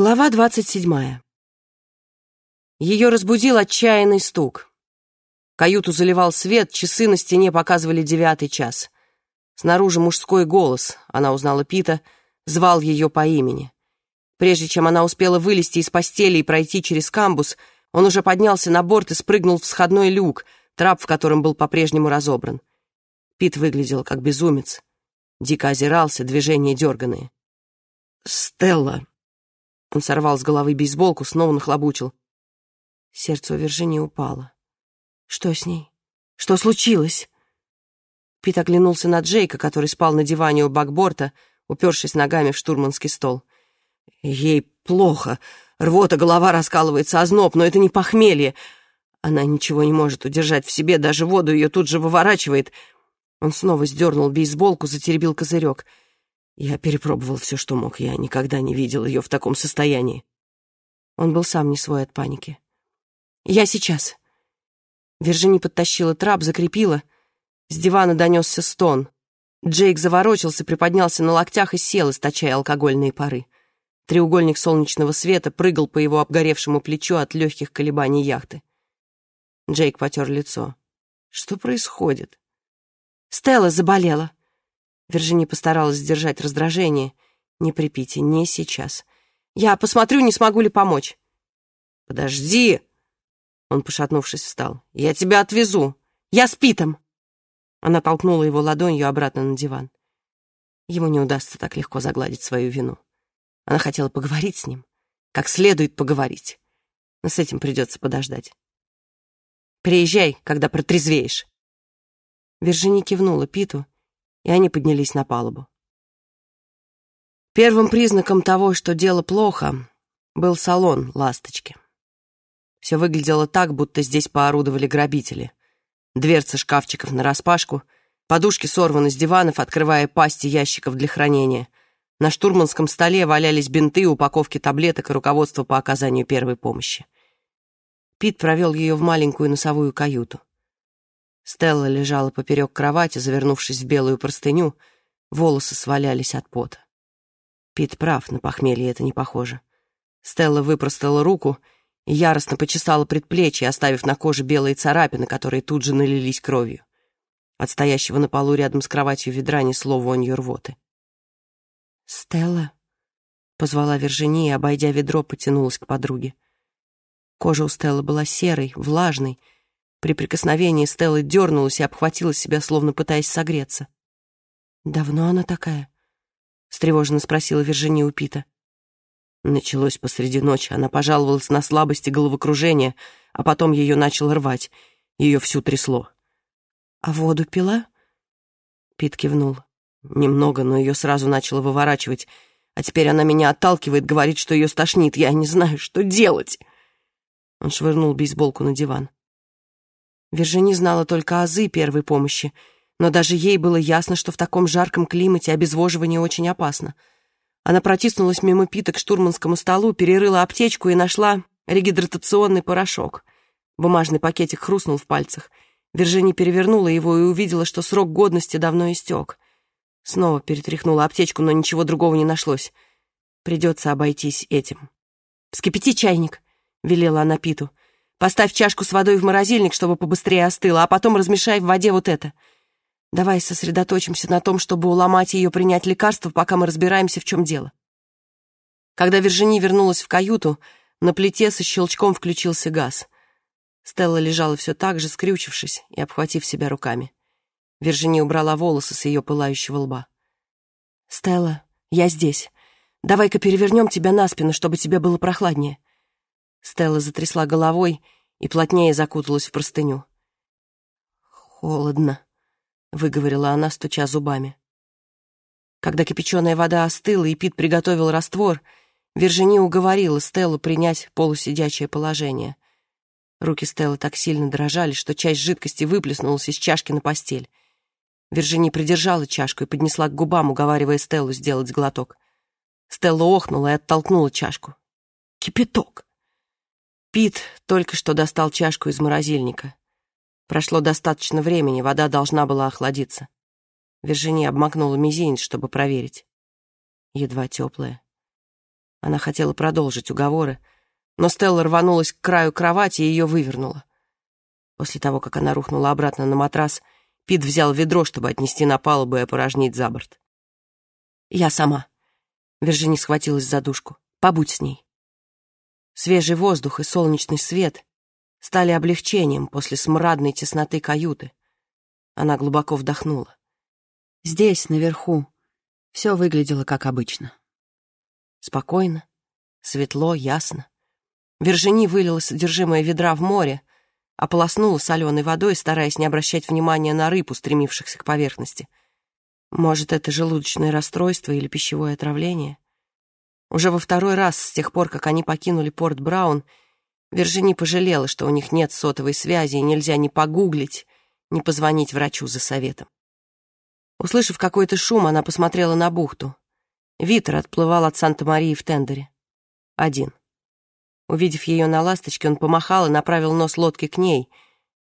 Глава двадцать седьмая. Ее разбудил отчаянный стук. Каюту заливал свет, часы на стене показывали девятый час. Снаружи мужской голос, она узнала Пита, звал ее по имени. Прежде чем она успела вылезти из постели и пройти через камбус, он уже поднялся на борт и спрыгнул в сходной люк, трап в котором был по-прежнему разобран. Пит выглядел как безумец. Дико озирался, движения дерганые. «Стелла!» Он сорвал с головы бейсболку, снова нахлобучил. Сердце у Виржинии упало. Что с ней? Что случилось? Пит оглянулся на Джейка, который спал на диване у бакборта, упершись ногами в штурманский стол. Ей плохо. Рвота, голова раскалывается, озноб, но это не похмелье. Она ничего не может удержать в себе, даже воду ее тут же выворачивает. Он снова сдернул бейсболку, затеребил козырек — я перепробовал все, что мог. Я никогда не видел ее в таком состоянии. Он был сам не свой от паники. «Я сейчас». Вержини подтащила трап, закрепила. С дивана донесся стон. Джейк заворочился, приподнялся на локтях и сел, источая алкогольные пары. Треугольник солнечного света прыгал по его обгоревшему плечу от легких колебаний яхты. Джейк потер лицо. «Что происходит?» «Стелла заболела», Виржини постаралась сдержать раздражение. «Не при Пите, не сейчас. Я посмотрю, не смогу ли помочь». «Подожди!» Он, пошатнувшись, встал. «Я тебя отвезу. Я с Питом!» Она толкнула его ладонью обратно на диван. Ему не удастся так легко загладить свою вину. Она хотела поговорить с ним, как следует поговорить. Но с этим придется подождать. «Приезжай, когда протрезвеешь». Виржини кивнула Питу, и они поднялись на палубу. Первым признаком того, что дело плохо, был салон «Ласточки». Все выглядело так, будто здесь поорудовали грабители. Дверцы шкафчиков нараспашку, подушки сорваны с диванов, открывая пасти ящиков для хранения. На штурманском столе валялись бинты, упаковки таблеток и руководство по оказанию первой помощи. Пит провел ее в маленькую носовую каюту. Стелла лежала поперек кровати, завернувшись в белую простыню, волосы свалялись от пота. Пит прав, на похмелье это не похоже. Стелла выпростала руку и яростно почесала предплечье, оставив на коже белые царапины, которые тут же налились кровью. От стоящего на полу рядом с кроватью ведра несло вонью рвоты. «Стелла?» — позвала Виржиния, обойдя ведро, потянулась к подруге. Кожа у Стеллы была серой, влажной, при прикосновении Стелла дернулась и обхватила себя, словно пытаясь согреться. «Давно она такая?» — встревоженно спросила Виржиния у Пита. Началось посреди ночи. Она пожаловалась на слабость и головокружение, а потом ее начал рвать. Ее всю трясло. «А воду пила?» Пит кивнул. «Немного, но ее сразу начало выворачивать. А теперь она меня отталкивает, говорит, что ее стошнит. Я не знаю, что делать!» Он швырнул бейсболку на диван. Вержини знала только азы первой помощи, но даже ей было ясно, что в таком жарком климате обезвоживание очень опасно. Она протиснулась мимо Пита к штурманскому столу, перерыла аптечку и нашла регидратационный порошок. Бумажный пакетик хрустнул в пальцах. Вержини перевернула его и увидела, что срок годности давно истек. Снова перетряхнула аптечку, но ничего другого не нашлось. Придется обойтись этим. «Вскипяти чайник», — велела она Питу. Поставь чашку с водой в морозильник, чтобы побыстрее остыло, а потом размешай в воде вот это. Давай сосредоточимся на том, чтобы уломать ее принять лекарство, пока мы разбираемся, в чем дело. Когда Вержини вернулась в каюту, на плите со щелчком включился газ. Стелла лежала все так же, скрючившись и обхватив себя руками. Вержини убрала волосы с ее пылающего лба. «Стелла, я здесь. Давай-ка перевернем тебя на спину, чтобы тебе было прохладнее». Стелла затрясла головой и плотнее закуталась в простыню. «Холодно», — выговорила она, стуча зубами. Когда кипяченая вода остыла и Пит приготовил раствор, Виржини уговорила Стеллу принять полусидячее положение. Руки Стеллы так сильно дрожали, что часть жидкости выплеснулась из чашки на постель. Виржини придержала чашку и поднесла к губам, уговаривая Стеллу сделать глоток. Стелла охнула и оттолкнула чашку. «Кипяток!» Пит только что достал чашку из морозильника. Прошло достаточно времени, вода должна была охладиться. Виржиния обмакнула мизинец, чтобы проверить. Едва теплая. Она хотела продолжить уговоры, но Стелла рванулась к краю кровати и ее вывернула. После того, как она рухнула обратно на матрас, Пит взял ведро, чтобы отнести на палубу и опорожнить за борт. «Я сама». Виржини схватилась за душку. «Побудь с ней». Свежий воздух и солнечный свет стали облегчением после смрадной тесноты каюты. Она глубоко вдохнула. Здесь, наверху, все выглядело как обычно. Спокойно, светло, ясно. Вержини вылила содержимое ведра в море, ополоснула соленой водой, стараясь не обращать внимания на рыб, устремившихся к поверхности. Может, это желудочное расстройство или пищевое отравление? Уже во второй раз с тех пор, как они покинули порт Браун, Вержини пожалела, что у них нет сотовой связи и нельзя ни погуглить, ни позвонить врачу за советом. Услышав какой-то шум, она посмотрела на бухту. Витер отплывал от Санта-Марии в тендере. Один. Увидев ее на ласточке, он помахал и направил нос лодки к ней,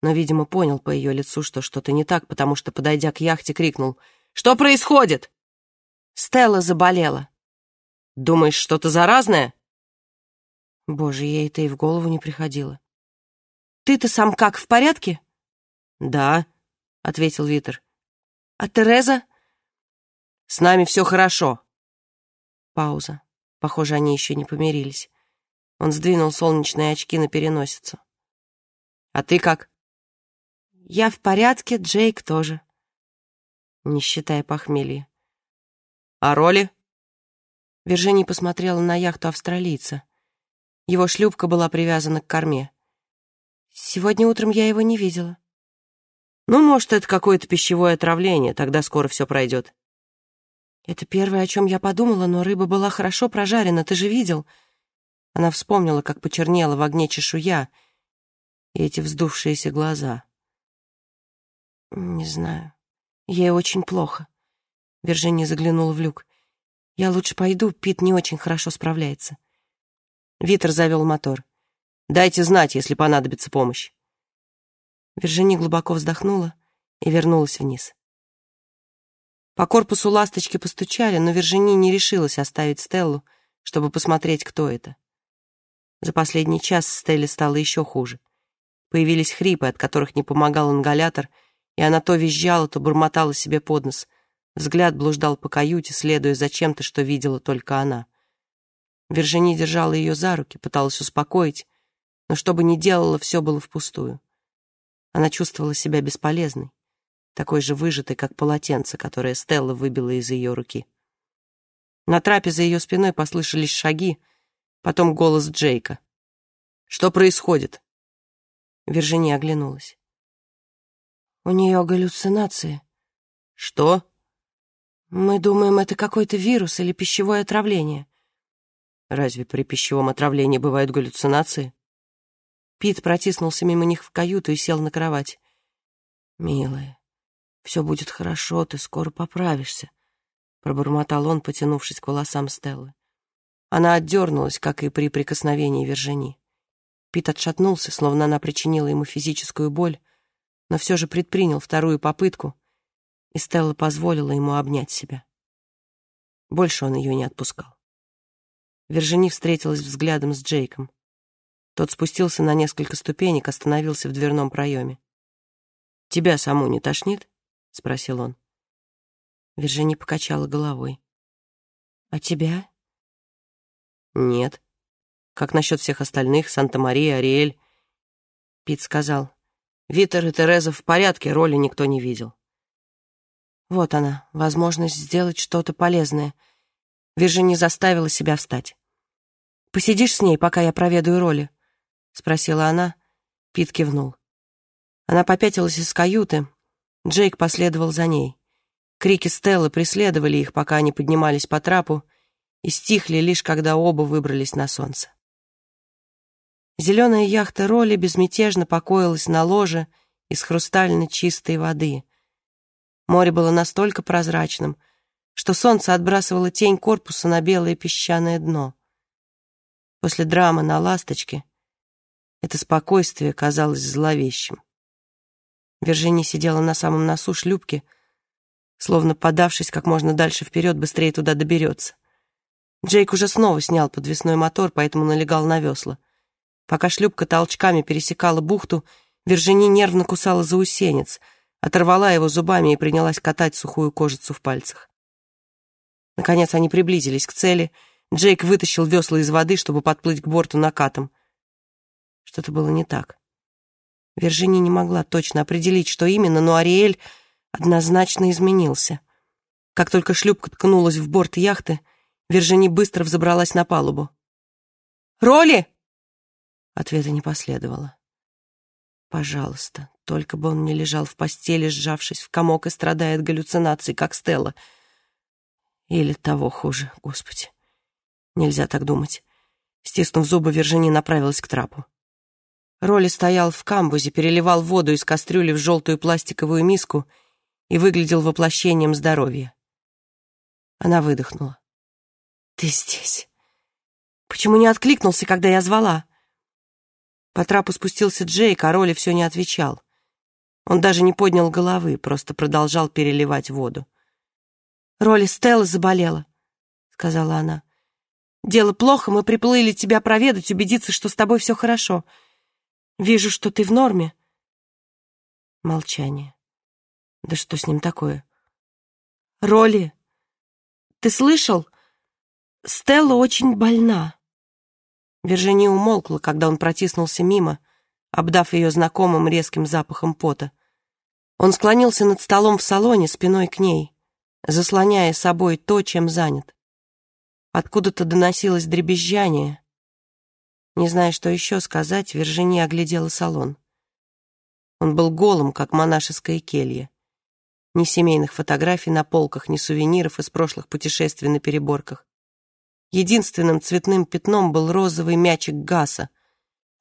но, видимо, понял по ее лицу, что что-то не так, потому что, подойдя к яхте, крикнул «Что происходит?» Стелла заболела. «Думаешь, что-то заразное?» Боже, ей это и в голову не приходило. «Ты-то сам как, в порядке?» «Да», — ответил Витер. «А Тереза?» «С нами все хорошо». Пауза. Похоже, они еще не помирились. Он сдвинул солнечные очки на переносицу. «А ты как?» «Я в порядке, Джейк тоже». Не считая похмелья. «А роли?» Виржини посмотрела на яхту австралийца. Его шлюпка была привязана к корме. «Сегодня утром я его не видела». «Ну, может, это какое-то пищевое отравление, тогда скоро все пройдет». «Это первое, о чем я подумала, но рыба была хорошо прожарена, ты же видел?» Она вспомнила, как почернела в огне чешуя и эти вздувшиеся глаза. «Не знаю. Ей очень плохо». Виржиния заглянула в люк. «Я лучше пойду, Пит не очень хорошо справляется». Витер завел мотор. «Дайте знать, если понадобится помощь». Виржини глубоко вздохнула и вернулась вниз. По корпусу ласточки постучали, но Виржини не решилась оставить Стеллу, чтобы посмотреть, кто это. За последний час Стелле стало еще хуже. Появились хрипы, от которых не помогал ингалятор, и она то визжала, то бормотала себе под нос. Взгляд блуждал по каюте, следуя за чем-то, что видела только она. Вержини держала ее за руки, пыталась успокоить, но что бы ни делала, все было впустую. Она чувствовала себя бесполезной, такой же выжатой, как полотенце, которое Стелла выбила из ее руки. На трапе за ее спиной послышались шаги, Потом голос Джейка. «Что происходит?» Виржиния оглянулась. «У нее галлюцинации». «Что?» «Мы думаем, это какой-то вирус или пищевое отравление». «Разве при пищевом отравлении бывают галлюцинации?» Пит протиснулся мимо них в каюту и сел на кровать. «Милая, все будет хорошо, ты скоро поправишься», — пробормотал он, потянувшись к волосам Стеллы. Она отдернулась, как и при прикосновении Вержини. Пит отшатнулся, словно она причинила ему физическую боль, но все же предпринял вторую попытку, и Стелла позволила ему обнять себя. Больше он ее не отпускал. Вержини встретилась взглядом с Джейком. Тот спустился на несколько ступенек, остановился в дверном проеме. «Тебя саму не тошнит?» — спросил он. Вержини покачала головой. «А тебя?» «Нет». «Как насчет всех остальных? Санта-Мария, Ариэль?» Пит сказал. «Витер и Тереза в порядке, роли никто не видел». Вот она, возможность сделать что-то полезное. Виржини заставила себя встать. «Посидишь с ней, пока я проведаю роли?» — спросила она. Пит кивнул. Она попятилась из каюты. Джейк последовал за ней. Крики Стеллы преследовали их, пока они поднимались по трапу, и стихли лишь когда оба выбрались на солнце. Зеленая яхта Роли безмятежно покоилась на ложе из хрустально чистой воды. Море было настолько прозрачным, что солнце отбрасывало тень корпуса на белое песчаное дно. После драмы на «Ласточке» это спокойствие казалось зловещим. Виржини сидела на самом носу шлюпки, словно подавшись как можно дальше вперед, быстрее туда доберется. Джейк уже снова снял подвесной мотор, поэтому налегал на весла. Пока шлюпка толчками пересекала бухту, Вержини нервно кусала заусенец, оторвала его зубами и принялась катать сухую кожицу в пальцах. Наконец они приблизились к цели. Джейк вытащил весла из воды, чтобы подплыть к борту накатом. Что-то было не так. Вержини не могла точно определить, что именно, но Ариэль однозначно изменился. Как только шлюпка ткнулась в борт яхты, Вержини быстро взобралась на палубу. «Роли!» Ответа не последовало. Пожалуйста, только бы он не лежал в постели, сжавшись в комок и страдая от как Стелла. Или того хуже, Господи. Нельзя так думать. Стиснув зубы, Вержини направилась к трапу. Роли стоял в камбузе, переливал воду из кастрюли в желтую пластиковую миску и выглядел воплощением здоровья. Она выдохнула. «Ты здесь. Почему не откликнулся, когда я звала?» По трапу спустился Джейк, а Роли все не отвечал. Он даже не поднял головы, просто продолжал переливать воду. «Роли Стелла заболела», — сказала она. «Дело плохо, мы приплыли тебя проведать, убедиться, что с тобой все хорошо. Вижу, что ты в норме». Молчание. Да что с ним такое? «Роли, ты слышал? Стелла очень больна». Виржиния умолкла, когда он протиснулся мимо, обдав ее знакомым резким запахом пота. Он склонился над столом в салоне спиной к ней, заслоняя собой то, чем занят. Откуда-то доносилось дребезжание. Не зная, что еще сказать, Виржиния оглядела салон. Он был голым, как монашеская келья. Ни семейных фотографий на полках, ни сувениров из прошлых путешествий на переборках. Единственным цветным пятном был розовый мячик Гаса,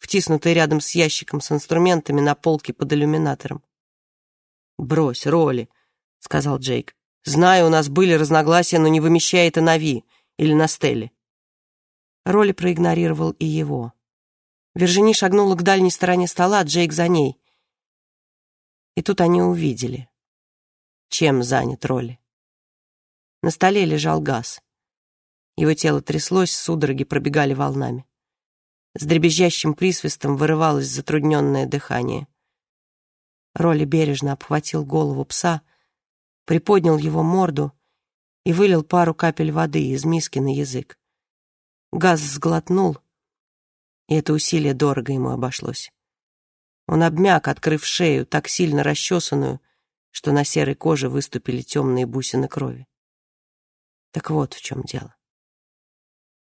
втиснутый рядом с ящиком с инструментами на полке под иллюминатором. «Брось, Роли», — сказал Джейк. «Знаю, у нас были разногласия, но не вымещай это на Ви или на Стелле». Роли проигнорировал и его. Вержини шагнула к дальней стороне стола, Джейк за ней. И тут они увидели, чем занят Роли. На столе лежал газ. Его тело тряслось, судороги пробегали волнами. С дребезжащим присвистом вырывалось затрудненное дыхание. Роли бережно обхватил голову пса, приподнял его морду и вылил пару капель воды из миски на язык. Газ сглотнул, и это усилие дорого ему обошлось. Он обмяк, открыв шею, так сильно расчесанную, что на серой коже выступили темные бусины крови. Так вот в чем дело.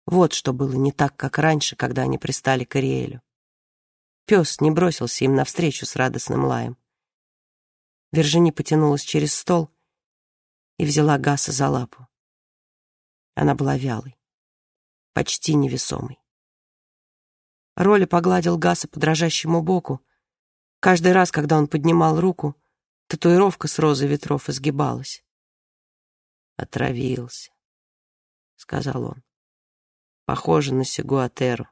Вот что было не так, как раньше, когда они пристали к Ариэлю. Пес не бросился им навстречу с радостным лаем. Вержини потянулась через стол и взяла Гаса за лапу. Она была вялой, почти невесомой. Роли погладил Гаса по дрожащему боку. Каждый раз, когда он поднимал руку, татуировка с розой ветров изгибалась. «Отравился», — сказал он. Похоже на сигуатеру.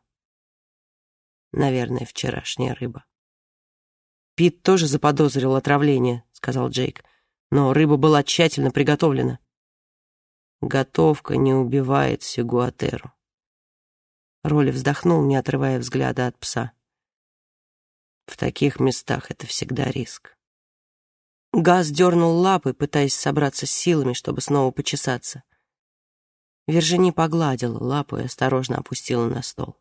Наверное, вчерашняя рыба. Пит тоже заподозрил отравление, сказал Джейк. Но рыба была тщательно приготовлена. Готовка не убивает сигуатеру. Роли вздохнул, не отрывая взгляда от пса. В таких местах это всегда риск. Газ дернул лапы, пытаясь собраться с силами, чтобы снова почесаться. Вержини погладила лапу и осторожно опустила на стол.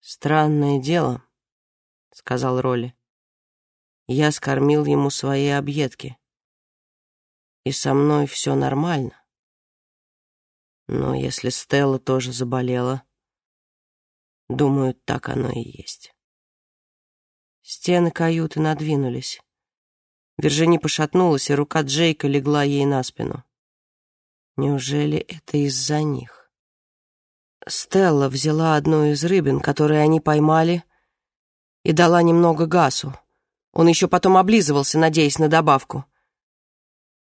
«Странное дело», — сказал Роли. «Я скормил ему свои объедки, и со мной все нормально. Но если Стелла тоже заболела, думаю, так оно и есть». Стены каюты надвинулись. Вержини пошатнулась, и рука Джейка легла ей на спину. Неужели это из-за них? Стелла взяла одну из рыбин, которые они поймали, и дала немного Гасу. Он еще потом облизывался, надеясь на добавку.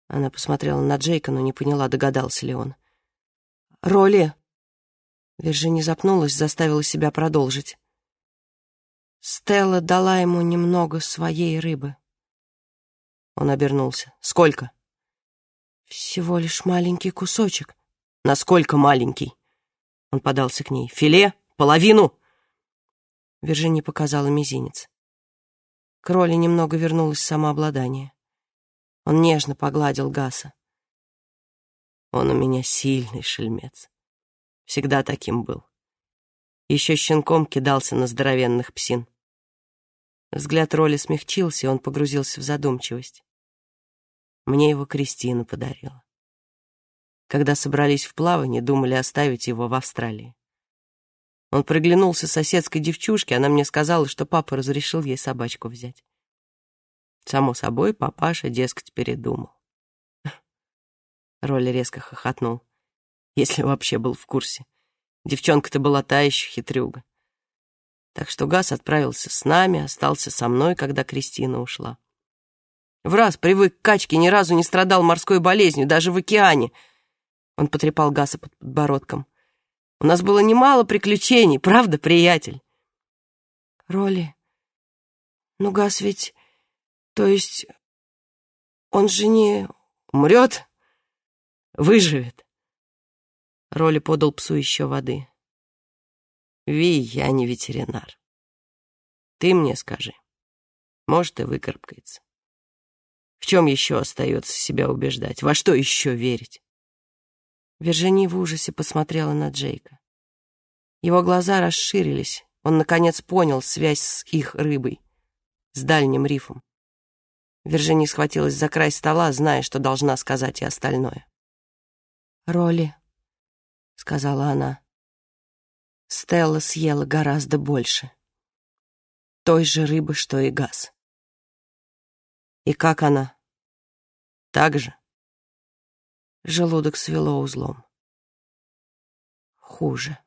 Она посмотрела на Джейка, но не поняла, догадался ли он. «Роли!» Виржини запнулась, заставила себя продолжить. Стелла дала ему немного своей рыбы. Он обернулся. «Сколько?» Всего лишь маленький кусочек. Насколько маленький? Он подался к ней. «Филе? Половину!» Виржини показала мизинец. К роли немного вернулось самообладание. Он нежно погладил Гаса. Он у меня сильный шельмец. Всегда таким был. Еще щенком кидался на здоровенных псин. Взгляд роли смягчился, и он погрузился в задумчивость. Мне его Кристина подарила. Когда собрались в плавание, думали оставить его в Австралии. Он приглянулся соседской девчушке, она мне сказала, что папа разрешил ей собачку взять. Само собой, папаша, дескать, передумал. Роли резко хохотнул, если вообще был в курсе. Девчонка-то была та еще хитрюга. Так что Газ отправился с нами, остался со мной, когда Кристина ушла. В раз привык к качке, ни разу не страдал морской болезнью, даже в океане. Он потрепал Гаса под подбородком. У нас было немало приключений, правда, приятель? Роли, ну Гас ведь... То есть он же не... Умрет? Выживет. Роли подал псу еще воды. Ви, я не ветеринар. Ты мне скажи. Может, и выкарабкается. В чем еще остается себя убеждать? Во что еще верить? Вержини в ужасе посмотрела на Джейка. Его глаза расширились. Он, наконец, понял связь с их рыбой, с дальним рифом. Вержини схватилась за край стола, зная, что должна сказать и остальное. «Роли», — сказала она, — «Стелла съела гораздо больше. Той же рыбы, что и газ». «И как она? Так же?» Желудок свело узлом. Хуже.